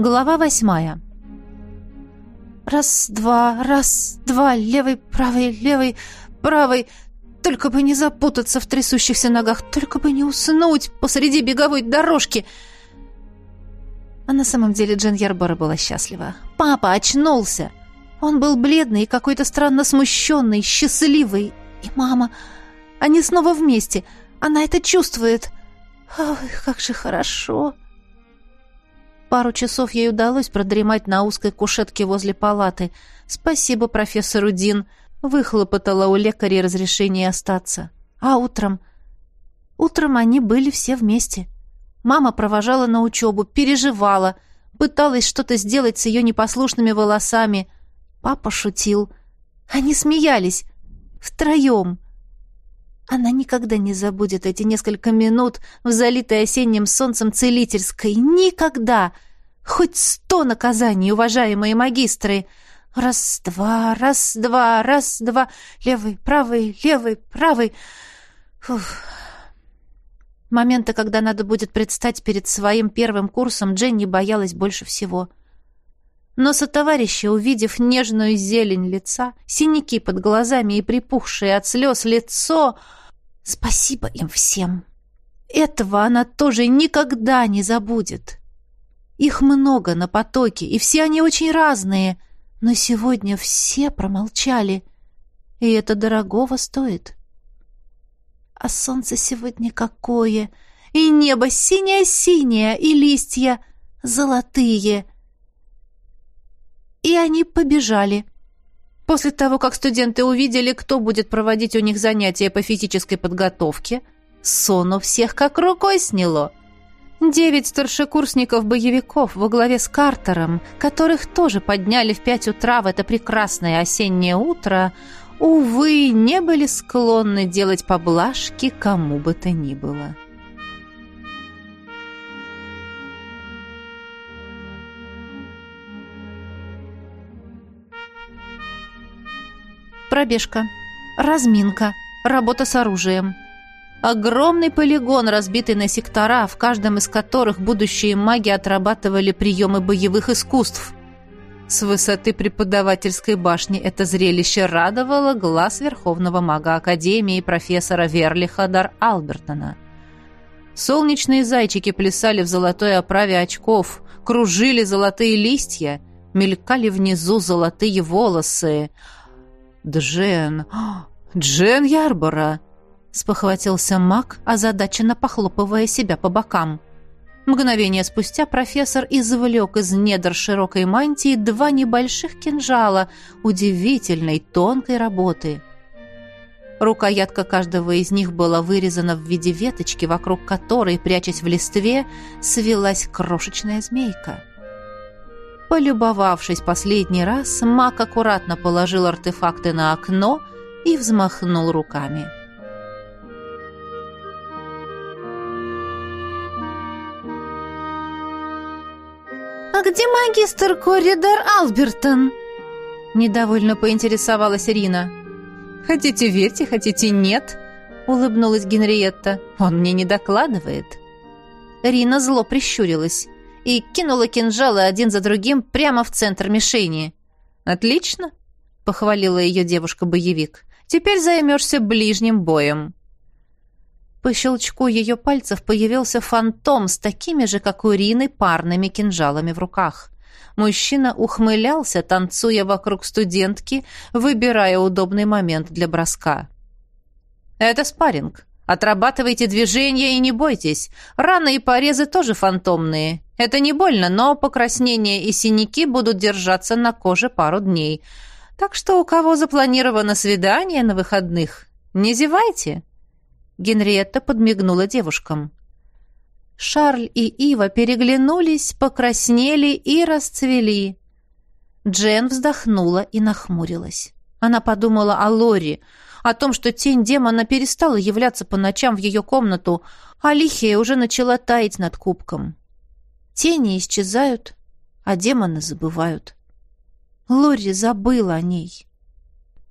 Глава восьмая. Раз, два, раз, два, левый, правый, левый, правый. Только бы не запутаться в трясущихся ногах, только бы не уснуть посреди беговой дорожки. А на самом деле Джен Ярбора была счастлива. Папа очнулся. Он был бледный и какой-то странно смущенный, счастливый. И мама... Они снова вместе. Она это чувствует. Ой, как же хорошо. Пару часов ей удалось продремать на узкой кушетке возле палаты. Спасибо профессору Дин. Выхлопотала у лекаря разрешение остаться. А утром... Утром они были все вместе. Мама провожала на учебу, переживала, пыталась что-то сделать с ее непослушными волосами. Папа шутил. Они смеялись. Втроем. Она никогда не забудет эти несколько минут в залитой осенним солнцем целительской. Никогда! Хоть сто наказаний, уважаемые магистры! Раз-два, раз-два, раз-два. Левый, правый, левый, правый. Фух. Момента, когда надо будет предстать перед своим первым курсом, Дженни боялась больше всего. Но сотоварищи, увидев нежную зелень лица, синяки под глазами и припухшее от слез лицо... Спасибо им всем. Этого она тоже никогда не забудет. Их много на потоке, и все они очень разные, но сегодня все промолчали, и это дорогого стоит. А солнце сегодня какое! И небо синее-синее, и листья золотые. И они побежали — После того, как студенты увидели, кто будет проводить у них занятия по физической подготовке, сон у всех как рукой сняло. Девять старшекурсников-боевиков во главе с Картером, которых тоже подняли в пять утра в это прекрасное осеннее утро, увы, не были склонны делать поблажки кому бы то ни было. Пробежка. Разминка. Работа с оружием. Огромный полигон, разбитый на сектора, в каждом из которых будущие маги отрабатывали приемы боевых искусств. С высоты преподавательской башни это зрелище радовало глаз верховного мага Академии профессора Верлиха Дар Албертона. Солнечные зайчики плясали в золотой оправе очков, кружили золотые листья, мелькали внизу золотые волосы, «Джен! Джен Ярбора!» — спохватился маг, озадаченно похлопывая себя по бокам. Мгновение спустя профессор извлек из недр широкой мантии два небольших кинжала удивительной тонкой работы. Рукоятка каждого из них была вырезана в виде веточки, вокруг которой, прячась в листве, свелась крошечная змейка. Полюбовавшись последний раз, маг аккуратно положил артефакты на окно и взмахнул руками. «А где магистр Коридор Албертон?» Недовольно поинтересовалась Рина. «Хотите верьте, хотите нет?» Улыбнулась Генриетта. «Он мне не докладывает». Рина зло прищурилась и кинула кинжалы один за другим прямо в центр мишени. «Отлично!» — похвалила ее девушка-боевик. «Теперь займешься ближним боем». По щелчку ее пальцев появился фантом с такими же, как у Рины, парными кинжалами в руках. Мужчина ухмылялся, танцуя вокруг студентки, выбирая удобный момент для броска. «Это спарринг. Отрабатывайте движения и не бойтесь. Раны и порезы тоже фантомные. Это не больно, но покраснения и синяки будут держаться на коже пару дней. Так что у кого запланировано свидание на выходных, не зевайте. Генриетта подмигнула девушкам. Шарль и Ива переглянулись, покраснели и расцвели. Джен вздохнула и нахмурилась. Она подумала о Лори, о том, что тень демона перестала являться по ночам в ее комнату, а Лихия уже начала таять над кубком. Тени исчезают, а демоны забывают. Лори забыла о ней.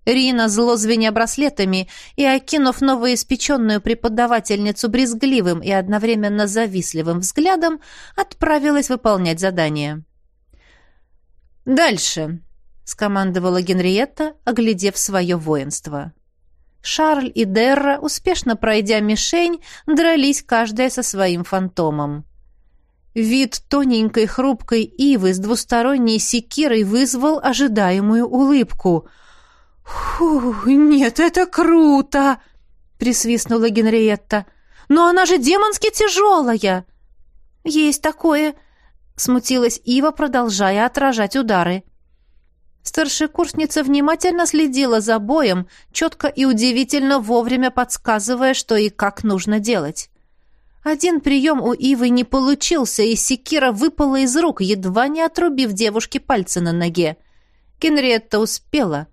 Рина, зло звеня браслетами и окинув новоиспеченную преподавательницу брезгливым и одновременно завистливым взглядом, отправилась выполнять задание. «Дальше», — скомандовала Генриетта, оглядев свое воинство. Шарль и Дерра, успешно пройдя мишень, дрались каждая со своим фантомом. Вид тоненькой хрупкой ивы с двусторонней секирой вызвал ожидаемую улыбку. «Фу, нет, это круто!» — присвистнула Генриетта. «Но она же демонски тяжелая!» «Есть такое!» — смутилась Ива, продолжая отражать удары. Старшекурсница внимательно следила за боем, четко и удивительно вовремя подсказывая, что и как нужно делать. Один прием у Ивы не получился, и секира выпала из рук, едва не отрубив девушке пальцы на ноге. Генриетта успела.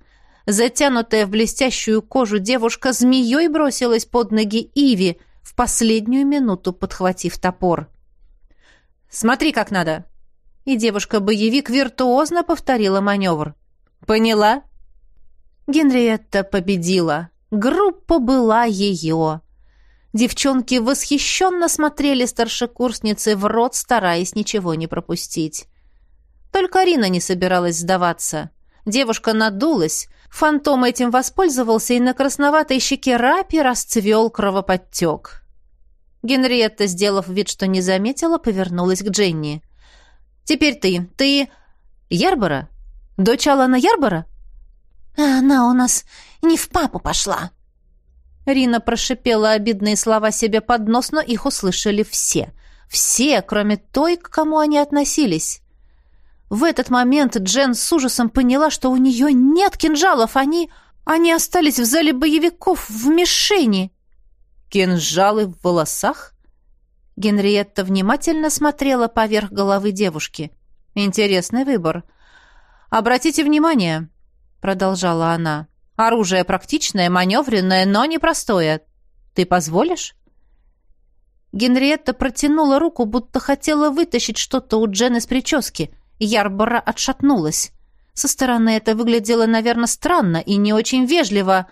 Затянутая в блестящую кожу девушка змеей бросилась под ноги Иви, в последнюю минуту подхватив топор. «Смотри, как надо!» И девушка-боевик виртуозно повторила маневр. «Поняла?» Генриетта победила. Группа была ее. Девчонки восхищенно смотрели старшекурсницы в рот, стараясь ничего не пропустить. Только Арина не собиралась сдаваться. Девушка надулась, фантом этим воспользовался, и на красноватой щеке Рапи расцвел кровоподтек. Генриетта, сделав вид, что не заметила, повернулась к Дженни. «Теперь ты. Ты... Ярбора? Дочь Алана Ярбора?» «Она у нас не в папу пошла», Рина прошипела обидные слова себе под нос, но их услышали все. Все, кроме той, к кому они относились. В этот момент Джен с ужасом поняла, что у нее нет кинжалов, они... Они остались в зале боевиков, в мишени. Кинжалы в волосах? Генриетта внимательно смотрела поверх головы девушки. Интересный выбор. «Обратите внимание», — продолжала она, — Оружие практичное, маневренное, но непростое. Ты позволишь?» Генриетта протянула руку, будто хотела вытащить что-то у Джен из прически. Ярбора отшатнулась. Со стороны это выглядело, наверное, странно и не очень вежливо,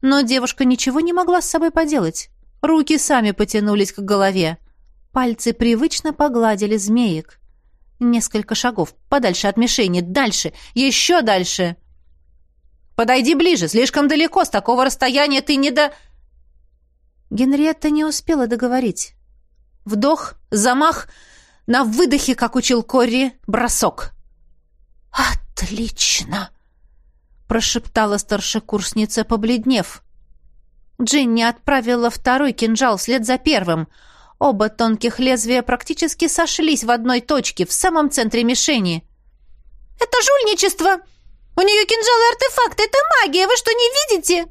но девушка ничего не могла с собой поделать. Руки сами потянулись к голове. Пальцы привычно погладили змеек. Несколько шагов, подальше от мишени, дальше, еще дальше — Подойди ближе, слишком далеко, с такого расстояния ты не до...» Генриетта не успела договорить. Вдох, замах, на выдохе, как учил Корри, бросок. «Отлично!» — прошептала старшекурсница, побледнев. Джинни отправила второй кинжал вслед за первым. Оба тонких лезвия практически сошлись в одной точке, в самом центре мишени. «Это жульничество!» У нее кинжалы артефакты, это магия, вы что, не видите?»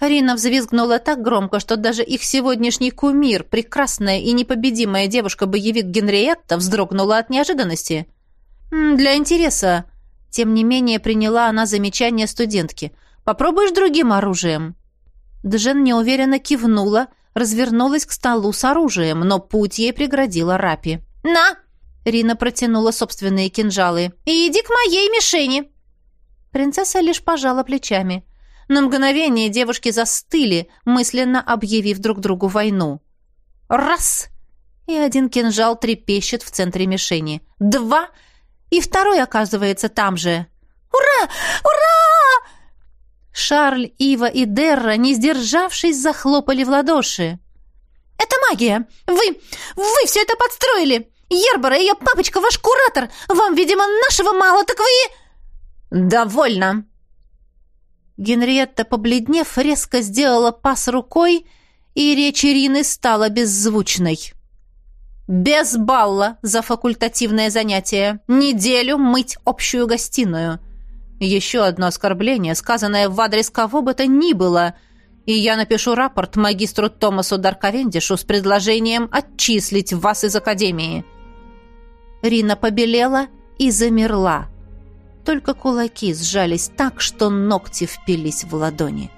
Арина взвизгнула так громко, что даже их сегодняшний кумир, прекрасная и непобедимая девушка-боевик Генриетта, вздрогнула от неожиданности. «Для интереса». Тем не менее, приняла она замечание студентки. «Попробуешь другим оружием?» Джен неуверенно кивнула, развернулась к столу с оружием, но путь ей преградила Рапи. «На!» Рина протянула собственные кинжалы. «И иди к моей мишени!» Принцесса лишь пожала плечами. На мгновение девушки застыли, мысленно объявив друг другу войну. Раз! И один кинжал трепещет в центре мишени. Два! И второй оказывается там же. «Ура! Ура!» Шарль, Ива и Дерра, не сдержавшись, захлопали в ладоши. «Это магия! Вы... вы все это подстроили! Ербора, ее папочка, ваш куратор! Вам, видимо, нашего мало, так вы...» «Довольно!» Генриетта, побледнев, резко сделала пас рукой, и речь Ирины стала беззвучной. «Без балла за факультативное занятие. Неделю мыть общую гостиную. Еще одно оскорбление, сказанное в адрес кого бы то ни было, и я напишу рапорт магистру Томасу Дарковендишу с предложением отчислить вас из академии». Рина побелела и замерла только кулаки сжались так, что ногти впились в ладони.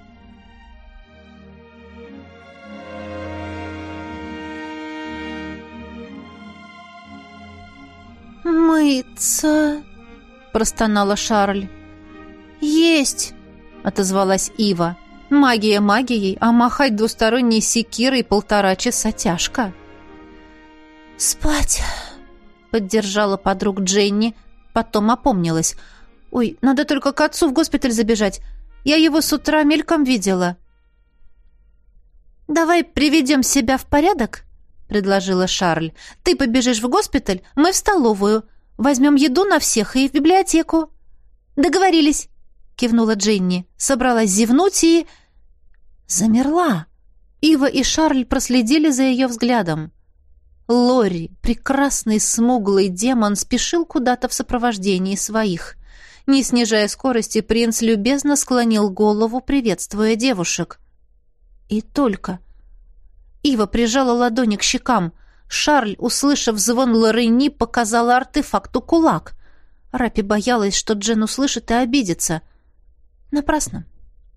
«Мыться!» — простонала Шарль. «Есть!» — отозвалась Ива. «Магия магией, а махать двусторонней секирой полтора часа тяжко». «Спать!» — поддержала подруг Дженни, Потом опомнилась. «Ой, надо только к отцу в госпиталь забежать. Я его с утра мельком видела». «Давай приведем себя в порядок?» — предложила Шарль. «Ты побежишь в госпиталь, мы в столовую. Возьмем еду на всех и в библиотеку». «Договорились», — кивнула Дженни. Собралась зевнуть и... Замерла. Ива и Шарль проследили за ее взглядом. Лори, прекрасный смуглый демон, спешил куда-то в сопровождении своих. Не снижая скорости, принц любезно склонил голову, приветствуя девушек. И только. Ива прижала ладони к щекам. Шарль, услышав звон Лорени, показала артефакту кулак. Рапи боялась, что Джен услышит и обидится. Напрасно.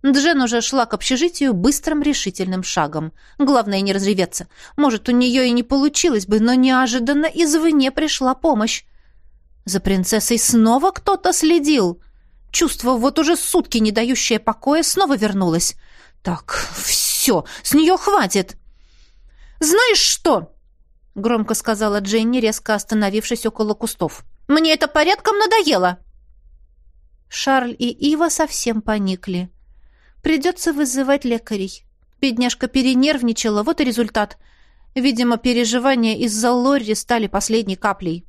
Джен уже шла к общежитию быстрым решительным шагом. Главное не разреветься. Может, у нее и не получилось бы, но неожиданно извне пришла помощь. За принцессой снова кто-то следил. Чувство, вот уже сутки не дающее покоя, снова вернулось. Так, все, с нее хватит. «Знаешь что?» — громко сказала Дженни, резко остановившись около кустов. «Мне это порядком надоело!» Шарль и Ива совсем поникли. Придется вызывать лекарей. Бедняжка перенервничала, вот и результат. Видимо, переживания из-за Лорри стали последней каплей.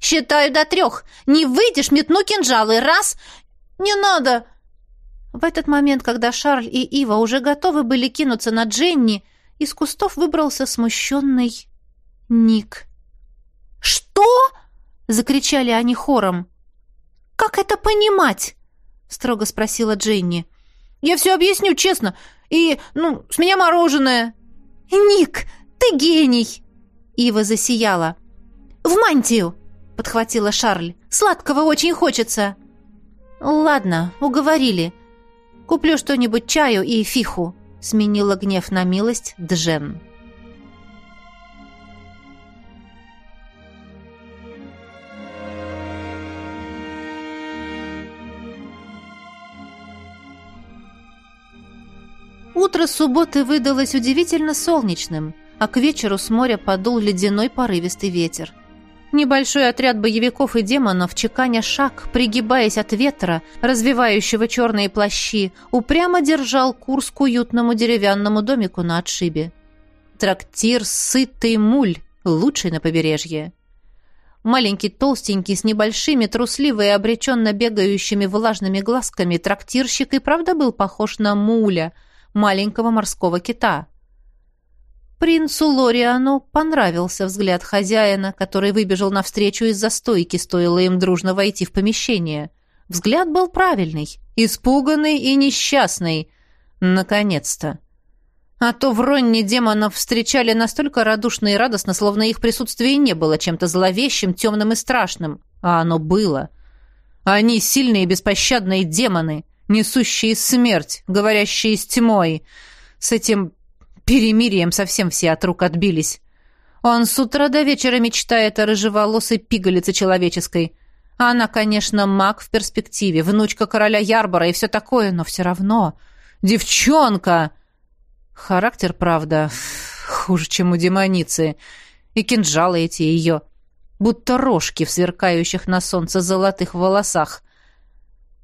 «Считаю до трех! Не выйдешь, метну кинжалы! Раз! Не надо!» В этот момент, когда Шарль и Ива уже готовы были кинуться на Дженни, из кустов выбрался смущенный Ник. «Что?» — закричали они хором. «Как это понимать?» — строго спросила Дженни. Я все объясню честно. И, ну, с меня мороженое». «Ник, ты гений!» Ива засияла. «В мантию!» — подхватила Шарль. «Сладкого очень хочется». «Ладно, уговорили. Куплю что-нибудь чаю и фиху», — сменила гнев на милость Джен. Утро субботы выдалось удивительно солнечным, а к вечеру с моря подул ледяной порывистый ветер. Небольшой отряд боевиков и демонов, чеканя шаг, пригибаясь от ветра, развивающего черные плащи, упрямо держал курс к уютному деревянному домику на отшибе. Трактир «Сытый муль», лучший на побережье. Маленький толстенький, с небольшими, трусливо и обреченно бегающими влажными глазками, трактирщик и правда был похож на муля — маленького морского кита. Принцу Лориану понравился взгляд хозяина, который выбежал навстречу из-за стойки, стоило им дружно войти в помещение. Взгляд был правильный, испуганный и несчастный. Наконец-то. А то в Ронне демонов встречали настолько радушно и радостно, словно их присутствие не было чем-то зловещим, темным и страшным. А оно было. Они сильные беспощадные демоны несущие смерть, говорящие с тьмой. С этим перемирием совсем все от рук отбились. Он с утра до вечера мечтает о рыжеволосой пигалице человеческой. Она, конечно, маг в перспективе, внучка короля Ярбора и все такое, но все равно... Девчонка! Характер, правда, хуже, чем у демоницы. И кинжалы эти ее, будто рожки в сверкающих на солнце золотых волосах.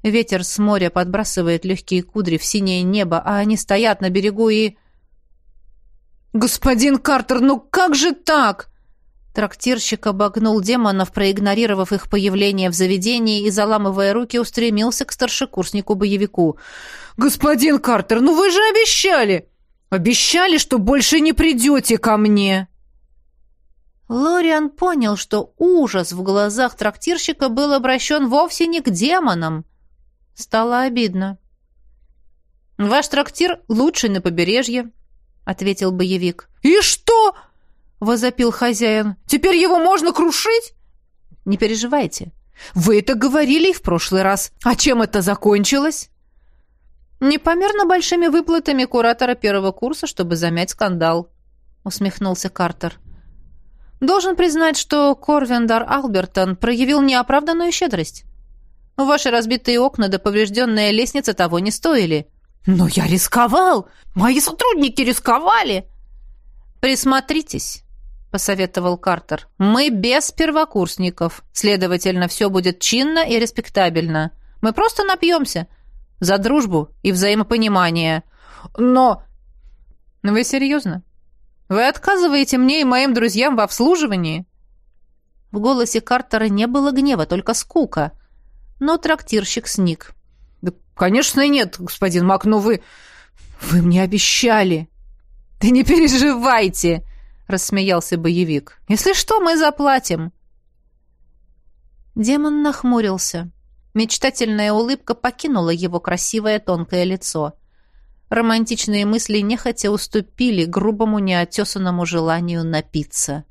Ветер с моря подбрасывает легкие кудри в синее небо, а они стоят на берегу и... «Господин Картер, ну как же так?» Трактирщик обогнул демонов, проигнорировав их появление в заведении и, заламывая руки, устремился к старшекурснику-боевику. «Господин Картер, ну вы же обещали! Обещали, что больше не придете ко мне!» Лориан понял, что ужас в глазах трактирщика был обращен вовсе не к демонам, Стало обидно. «Ваш трактир лучший на побережье», — ответил боевик. «И что?» — возопил хозяин. «Теперь его можно крушить?» «Не переживайте. Вы это говорили и в прошлый раз. А чем это закончилось?» «Непомерно большими выплатами куратора первого курса, чтобы замять скандал», — усмехнулся Картер. «Должен признать, что Корвендар Албертон проявил неоправданную щедрость. Ваши разбитые окна да поврежденная лестница того не стоили». «Но я рисковал! Мои сотрудники рисковали!» «Присмотритесь!» — посоветовал Картер. «Мы без первокурсников. Следовательно, все будет чинно и респектабельно. Мы просто напьемся. За дружбу и взаимопонимание. Но...» «Вы серьезно? Вы отказываете мне и моим друзьям в обслуживании?» В голосе Картера не было гнева, только скука. Но трактирщик сник. «Да, конечно, нет, господин Мак, но вы... вы мне обещали!» «Да не переживайте!» — рассмеялся боевик. «Если что, мы заплатим!» Демон нахмурился. Мечтательная улыбка покинула его красивое тонкое лицо. Романтичные мысли нехотя уступили грубому неотесанному желанию напиться.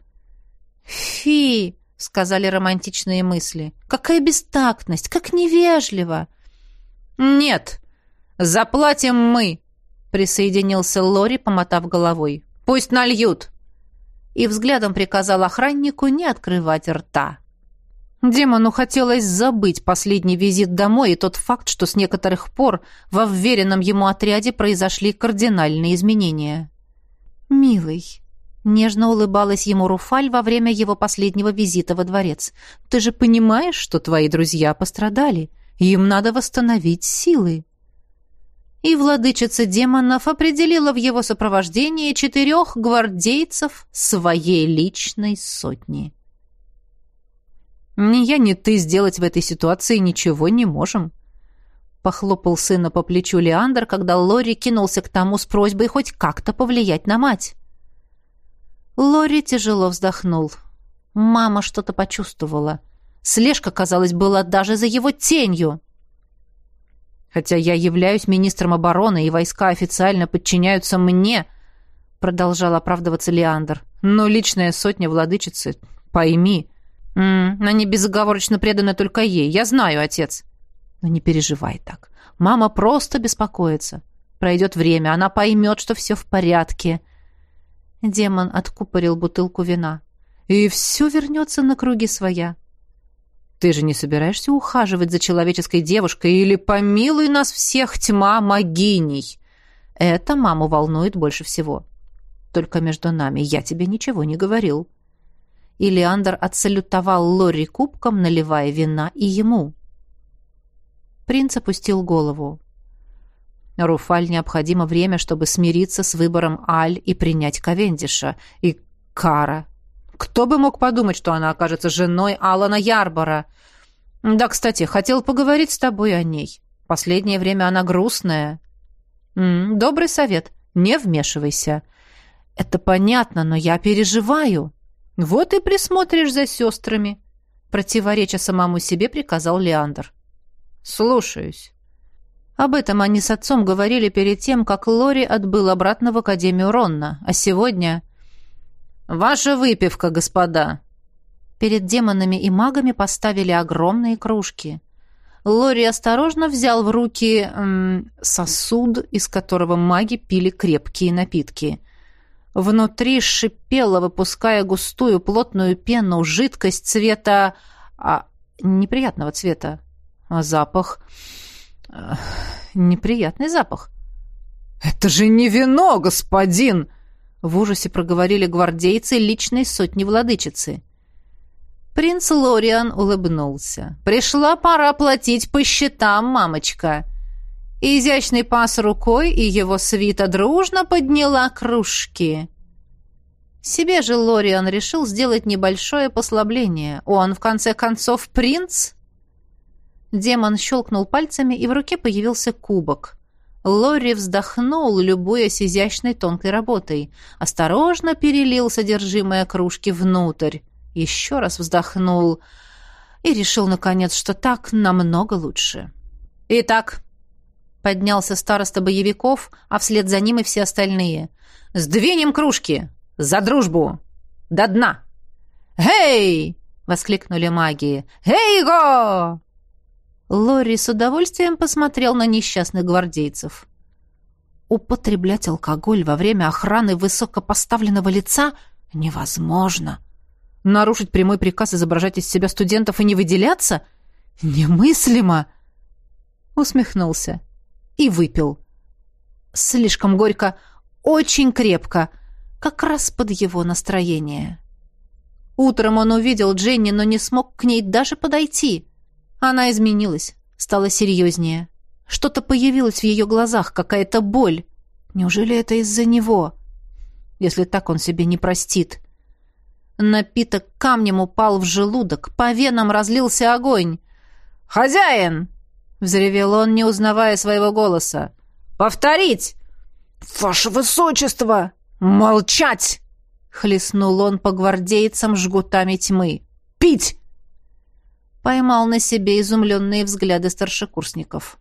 «Фи!» — сказали романтичные мысли. «Какая бестактность! Как невежливо!» «Нет! Заплатим мы!» — присоединился Лори, помотав головой. «Пусть нальют!» И взглядом приказал охраннику не открывать рта. Демону хотелось забыть последний визит домой и тот факт, что с некоторых пор во вверенном ему отряде произошли кардинальные изменения. «Милый», — нежно улыбалась ему Руфаль во время его последнего визита во дворец, «ты же понимаешь, что твои друзья пострадали, им надо восстановить силы». И владычица демонов определила в его сопровождении четырех гвардейцев своей личной сотни. Ни я, ни ты сделать в этой ситуации ничего не можем. Похлопал сына по плечу Леандр, когда Лори кинулся к тому с просьбой хоть как-то повлиять на мать. Лори тяжело вздохнул. Мама что-то почувствовала. Слежка, казалось, была даже за его тенью. Хотя я являюсь министром обороны, и войска официально подчиняются мне, продолжал оправдываться Леандр. Но личная сотня владычицы, пойми, «М -м, они безоговорочно преданы только ей. Я знаю, отец». «Но не переживай так. Мама просто беспокоится. Пройдет время, она поймет, что все в порядке». Демон откупорил бутылку вина. «И все вернется на круги своя». «Ты же не собираешься ухаживать за человеческой девушкой или помилуй нас всех тьма могиней?» Это маму волнует больше всего. Только между нами я тебе ничего не говорил и Леандр отсалютовал Лори кубком, наливая вина и ему. Принц опустил голову. Руфаль необходимо время, чтобы смириться с выбором Аль и принять Ковендиша. И Кара. Кто бы мог подумать, что она окажется женой Алана Ярбора? Да, кстати, хотел поговорить с тобой о ней. Последнее время она грустная. М -м, добрый совет. Не вмешивайся. Это понятно, но я переживаю. «Вот и присмотришь за сестрами», — противореча самому себе приказал Леандр. «Слушаюсь». Об этом они с отцом говорили перед тем, как Лори отбыл обратно в Академию Ронна, а сегодня... «Ваша выпивка, господа!» Перед демонами и магами поставили огромные кружки. Лори осторожно взял в руки м, сосуд, из которого маги пили крепкие напитки. Внутри шипела, выпуская густую плотную пену, жидкость цвета... А, неприятного цвета. А запах... Неприятный запах. «Это же не вино, господин!» В ужасе проговорили гвардейцы личной сотни владычицы. Принц Лориан улыбнулся. «Пришла пора платить по счетам, мамочка!» Изящный пас рукой, и его свита дружно подняла кружки. Себе же Лориан решил сделать небольшое послабление. Он, в конце концов, принц? Демон щелкнул пальцами, и в руке появился кубок. Лори вздохнул, любуясь изящной тонкой работой. Осторожно перелил содержимое кружки внутрь. Еще раз вздохнул и решил, наконец, что так намного лучше. «Итак», Поднялся староста боевиков, а вслед за ним и все остальные. «Сдвинем кружки! За дружбу! До дна!» «Эй!» — воскликнули маги. «Эй-го!» Лори с удовольствием посмотрел на несчастных гвардейцев. Употреблять алкоголь во время охраны высокопоставленного лица невозможно. Нарушить прямой приказ изображать из себя студентов и не выделяться немыслимо. Усмехнулся и выпил. Слишком горько, очень крепко, как раз под его настроение. Утром он увидел Дженни, но не смог к ней даже подойти. Она изменилась, стала серьезнее. Что-то появилось в ее глазах, какая-то боль. Неужели это из-за него? Если так, он себе не простит. Напиток камнем упал в желудок, по венам разлился огонь. «Хозяин!» — взревел он, не узнавая своего голоса. «Повторить!» «Ваше высочество!» «Молчать!» — хлестнул он по гвардейцам жгутами тьмы. «Пить!» Поймал на себе изумленные взгляды старшекурсников.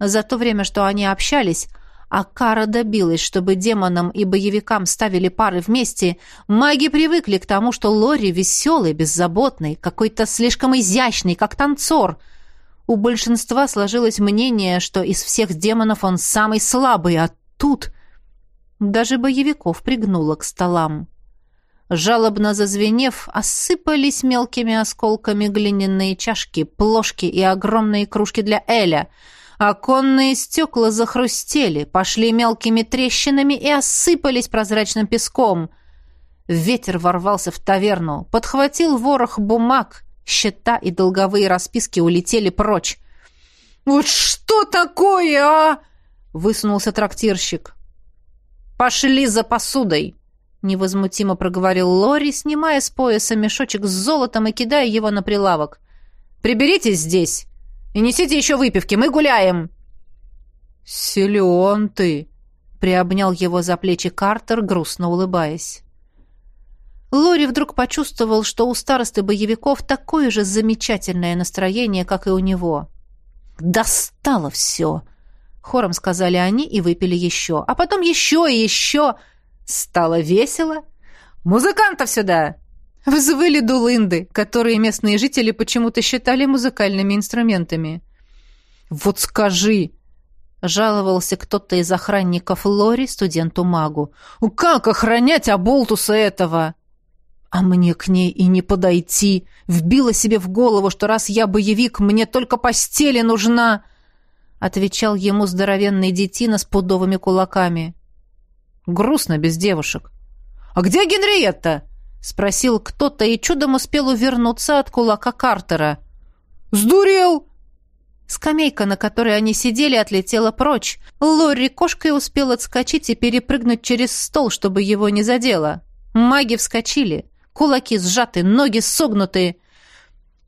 За то время, что они общались, а Кара добилась, чтобы демонам и боевикам ставили пары вместе, маги привыкли к тому, что Лори веселый, беззаботный, какой-то слишком изящный, как танцор. У большинства сложилось мнение, что из всех демонов он самый слабый, а тут... Даже боевиков пригнуло к столам. Жалобно зазвенев, осыпались мелкими осколками глиняные чашки, плошки и огромные кружки для Эля — Оконные стекла захрустели, пошли мелкими трещинами и осыпались прозрачным песком. Ветер ворвался в таверну, подхватил ворох бумаг, счета и долговые расписки улетели прочь. «Вот что такое, а?» — высунулся трактирщик. «Пошли за посудой!» — невозмутимо проговорил Лори, снимая с пояса мешочек с золотом и кидая его на прилавок. «Приберитесь здесь!» И несите еще выпивки, мы гуляем!» «Силен ты!» — приобнял его за плечи Картер, грустно улыбаясь. Лори вдруг почувствовал, что у старосты боевиков такое же замечательное настроение, как и у него. «Достало все!» — хором сказали они и выпили еще. А потом еще и еще. Стало весело. «Музыкантов сюда!» Взвыли дулынды, которые местные жители почему-то считали музыкальными инструментами. «Вот скажи!» — жаловался кто-то из охранников Лори студенту-магу. «Как охранять оболтуса этого?» «А мне к ней и не подойти. Вбила себе в голову, что раз я боевик, мне только постели нужна!» — отвечал ему здоровенный детина с пудовыми кулаками. «Грустно без девушек». «А где Генриетта?» Спросил кто-то и чудом успел увернуться от кулака Картера. «Сдурел!» Скамейка, на которой они сидели, отлетела прочь. Лори кошкой успел отскочить и перепрыгнуть через стол, чтобы его не задело. Маги вскочили. Кулаки сжаты, ноги согнуты.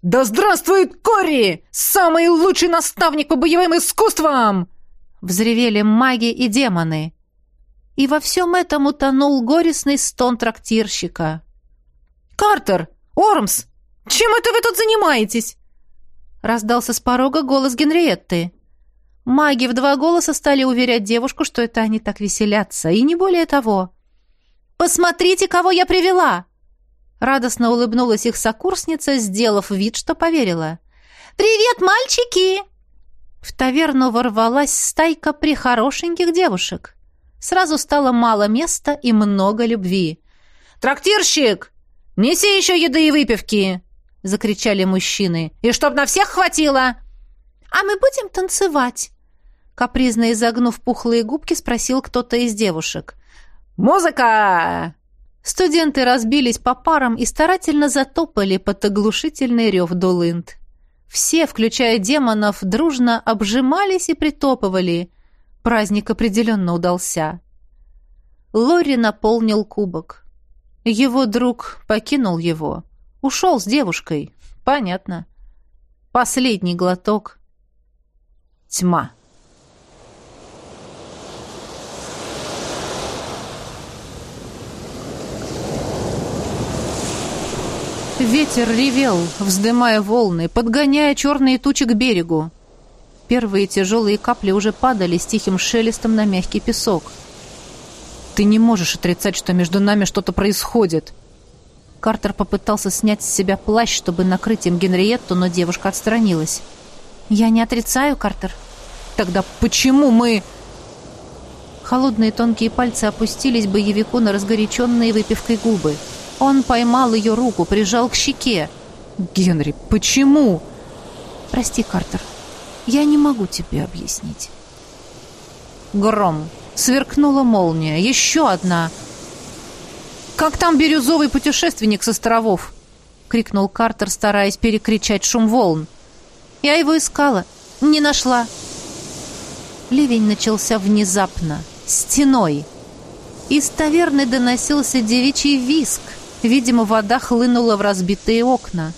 «Да здравствует Кори! Самый лучший наставник по боевым искусствам!» Взревели маги и демоны. И во всем этом утонул горестный стон трактирщика. «Картер! Ормс! Чем это вы тут занимаетесь?» Раздался с порога голос Генриетты. Маги в два голоса стали уверять девушку, что это они так веселятся, и не более того. «Посмотрите, кого я привела!» Радостно улыбнулась их сокурсница, сделав вид, что поверила. «Привет, мальчики!» В таверну ворвалась стайка прихорошеньких девушек. Сразу стало мало места и много любви. «Трактирщик!» «Неси еще еды и выпивки!» — закричали мужчины. «И чтоб на всех хватило!» «А мы будем танцевать?» Капризно изогнув пухлые губки, спросил кто-то из девушек. «Музыка!» Студенты разбились по парам и старательно затопали под оглушительный рев дулынт. Все, включая демонов, дружно обжимались и притопывали. Праздник определенно удался. Лори наполнил кубок. Его друг покинул его. Ушел с девушкой. Понятно. Последний глоток. Тьма. Ветер ревел, вздымая волны, подгоняя черные тучи к берегу. Первые тяжелые капли уже падали с тихим шелестом на мягкий песок. — ты не можешь отрицать, что между нами что-то происходит. Картер попытался снять с себя плащ, чтобы накрыть им Генриетту, но девушка отстранилась. Я не отрицаю, Картер. Тогда почему мы... Холодные тонкие пальцы опустились боевику на разгоряченные выпивкой губы. Он поймал ее руку, прижал к щеке. «Генри, почему?» «Прости, Картер, я не могу тебе объяснить». Гром. Сверкнула молния. Еще одна. как там бирюзовый путешественник с островов?» — крикнул Картер, стараясь перекричать шум волн. «Я его искала. Не нашла». Ливень начался внезапно, стеной. Из таверны доносился девичий виск. Видимо, вода хлынула в разбитые окна.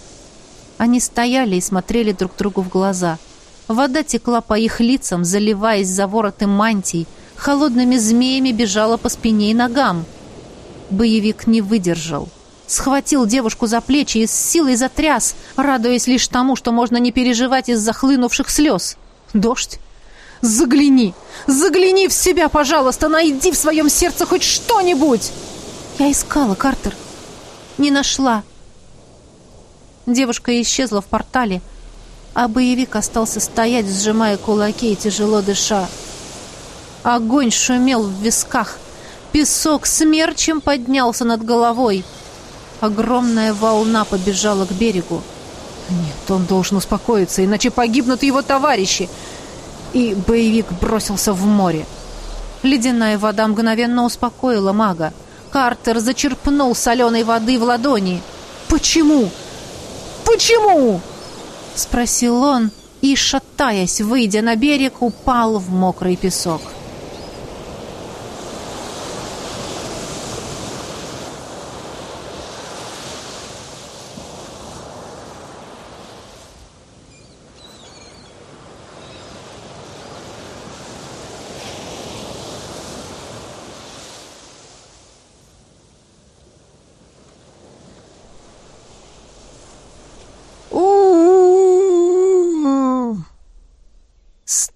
Они стояли и смотрели друг другу в глаза. Вода текла по их лицам, заливаясь за вороты мантий, холодными змеями бежала по спине и ногам. Боевик не выдержал. Схватил девушку за плечи и с силой затряс, радуясь лишь тому, что можно не переживать из захлынувших слез. Дождь? Загляни! Загляни в себя, пожалуйста! Найди в своем сердце хоть что-нибудь! Я искала, Картер. Не нашла. Девушка исчезла в портале, а боевик остался стоять, сжимая кулаки и тяжело дыша. Огонь шумел в висках. Песок смерчем поднялся над головой. Огромная волна побежала к берегу. Нет, он должен успокоиться, иначе погибнут его товарищи. И боевик бросился в море. Ледяная вода мгновенно успокоила мага. Картер зачерпнул соленой воды в ладони. «Почему? Почему?» Спросил он и, шатаясь, выйдя на берег, упал в мокрый песок.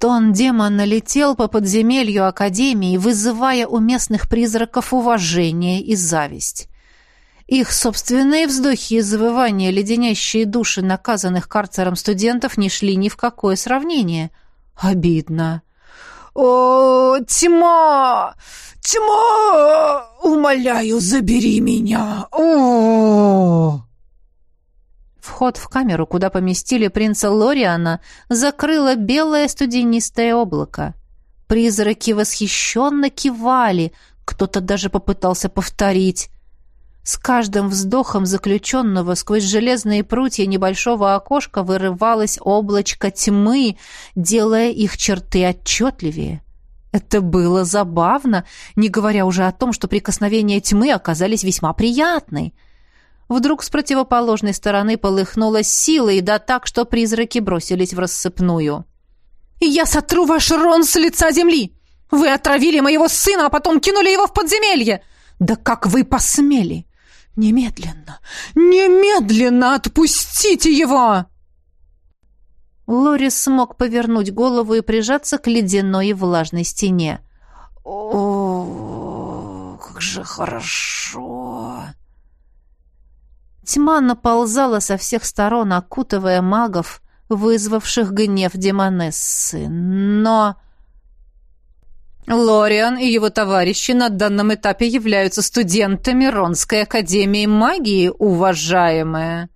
Стон демона летел по подземелью Академии, вызывая у местных призраков уважение и зависть. Их собственные вздохи и завывания, леденящие души наказанных карцером студентов, не шли ни в какое сравнение. Обидно. «О, тьма! Тьма! Умоляю, забери меня! О!» Вход в камеру, куда поместили принца Лориана, закрыло белое студенистое облако. Призраки восхищенно кивали, кто-то даже попытался повторить. С каждым вздохом заключенного сквозь железные прутья небольшого окошка вырывалось облачко тьмы, делая их черты отчетливее. Это было забавно, не говоря уже о том, что прикосновения тьмы оказались весьма приятны. Вдруг с противоположной стороны полыхнула силой, да так, что призраки бросились в рассыпную. «Я сотру ваш рон с лица земли! Вы отравили моего сына, а потом кинули его в подземелье! Да как вы посмели! Немедленно, немедленно отпустите его!» Лорис смог повернуть голову и прижаться к ледяной и влажной стене. «О, как же хорошо!» Тьма наползала со всех сторон, окутывая магов, вызвавших гнев демонессы. Но... Лориан и его товарищи на данном этапе являются студентами Ронской академии магии, уважаемая.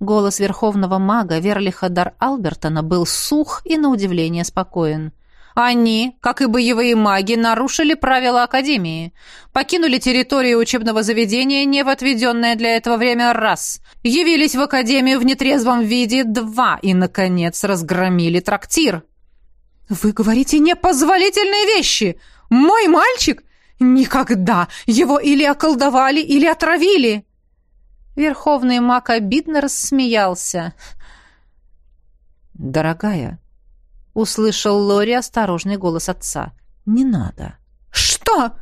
Голос верховного мага Верлиха Дар Албертона был сух и, на удивление, спокоен. Они, как и боевые маги, нарушили правила Академии. Покинули территорию учебного заведения не в отведенное для этого время раз. Явились в Академию в нетрезвом виде два и, наконец, разгромили трактир. «Вы говорите непозволительные вещи! Мой мальчик? Никогда! Его или околдовали, или отравили!» Верховный маг обидно рассмеялся. «Дорогая, услышал Лори осторожный голос отца. Не надо. Что?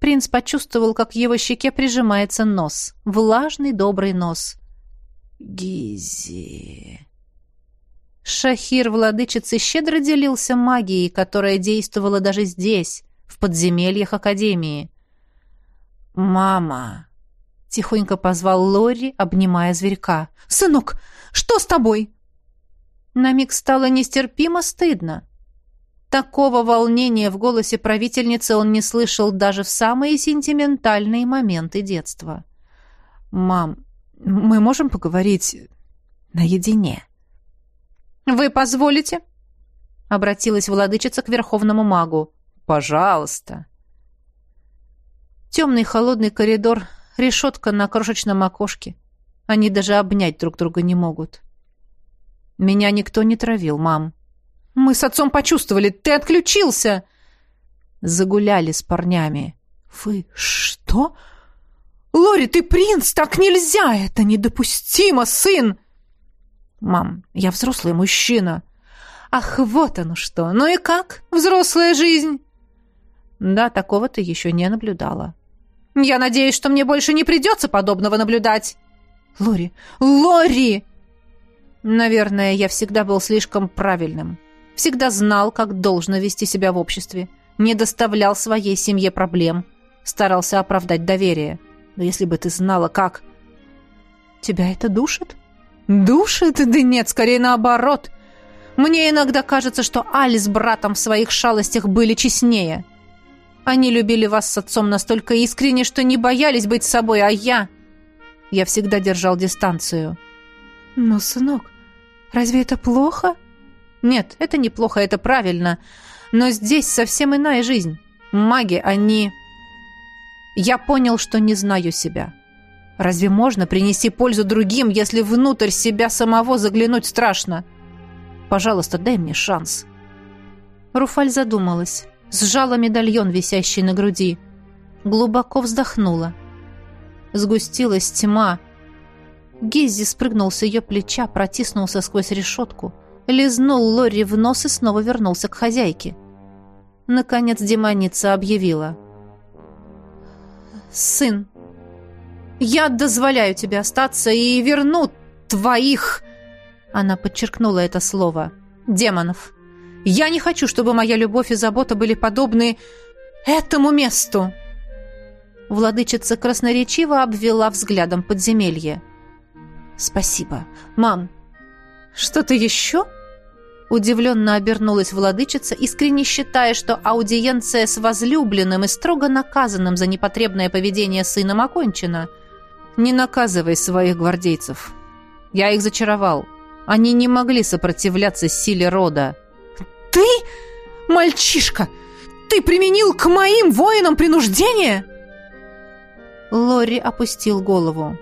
Принц почувствовал, как к его щеке прижимается нос, влажный добрый нос. Гизи. Шахир владычицы щедро делился магией, которая действовала даже здесь, в подземельях академии. Мама, тихонько позвал Лори, обнимая зверька. Сынок, что с тобой? На миг стало нестерпимо стыдно. Такого волнения в голосе правительницы он не слышал даже в самые сентиментальные моменты детства. «Мам, мы можем поговорить наедине?» «Вы позволите?» — обратилась владычица к верховному магу. «Пожалуйста». Темный холодный коридор, решетка на крошечном окошке. Они даже обнять друг друга не могут. Меня никто не травил, мам. Мы с отцом почувствовали, ты отключился. Загуляли с парнями. Вы что? Лори, ты принц, так нельзя, это недопустимо, сын. Мам, я взрослый мужчина. Ах, вот оно что. Ну и как? Взрослая жизнь? Да, такого ты еще не наблюдала. Я надеюсь, что мне больше не придется подобного наблюдать. Лори, Лори! Наверное, я всегда был слишком правильным. Всегда знал, как должно вести себя в обществе. Не доставлял своей семье проблем. Старался оправдать доверие. Но если бы ты знала, как... Тебя это душит? Душит? Да нет, скорее наоборот. Мне иногда кажется, что Али с братом в своих шалостях были честнее. Они любили вас с отцом настолько искренне, что не боялись быть собой, а я... Я всегда держал дистанцию. Но, сынок, разве это плохо? Нет, это не плохо, это правильно. Но здесь совсем иная жизнь. Маги, они... Я понял, что не знаю себя. Разве можно принести пользу другим, если внутрь себя самого заглянуть страшно? Пожалуйста, дай мне шанс. Руфаль задумалась, сжала медальон, висящий на груди. Глубоко вздохнула. Сгустилась тьма. Гиззи спрыгнул с ее плеча, протиснулся сквозь решетку, лизнул Лори в нос и снова вернулся к хозяйке. Наконец демоница объявила. «Сын, я дозволяю тебе остаться и верну твоих...» Она подчеркнула это слово. «Демонов. Я не хочу, чтобы моя любовь и забота были подобны этому месту!» Владычица красноречиво обвела взглядом подземелье. «Спасибо. Мам, что-то еще?» Удивленно обернулась владычица, искренне считая, что аудиенция с возлюбленным и строго наказанным за непотребное поведение сыном окончена. «Не наказывай своих гвардейцев. Я их зачаровал. Они не могли сопротивляться силе рода». «Ты, мальчишка, ты применил к моим воинам принуждение?» Лори опустил голову.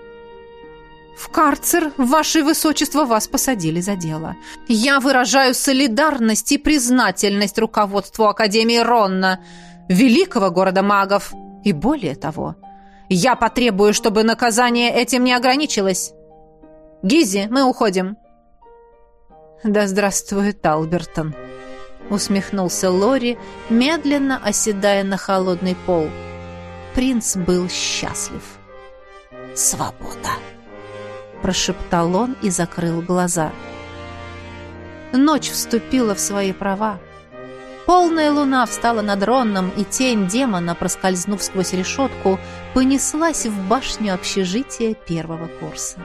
«В карцер, ваше высочество, вас посадили за дело. Я выражаю солидарность и признательность руководству Академии Ронна, великого города магов. И более того, я потребую, чтобы наказание этим не ограничилось. Гизи, мы уходим». «Да здравствует Албертон», — усмехнулся Лори, медленно оседая на холодный пол. Принц был счастлив. «Свобода!» – прошептал он и закрыл глаза. Ночь вступила в свои права. Полная луна встала над Ронном, и тень демона, проскользнув сквозь решетку, понеслась в башню общежития первого курса.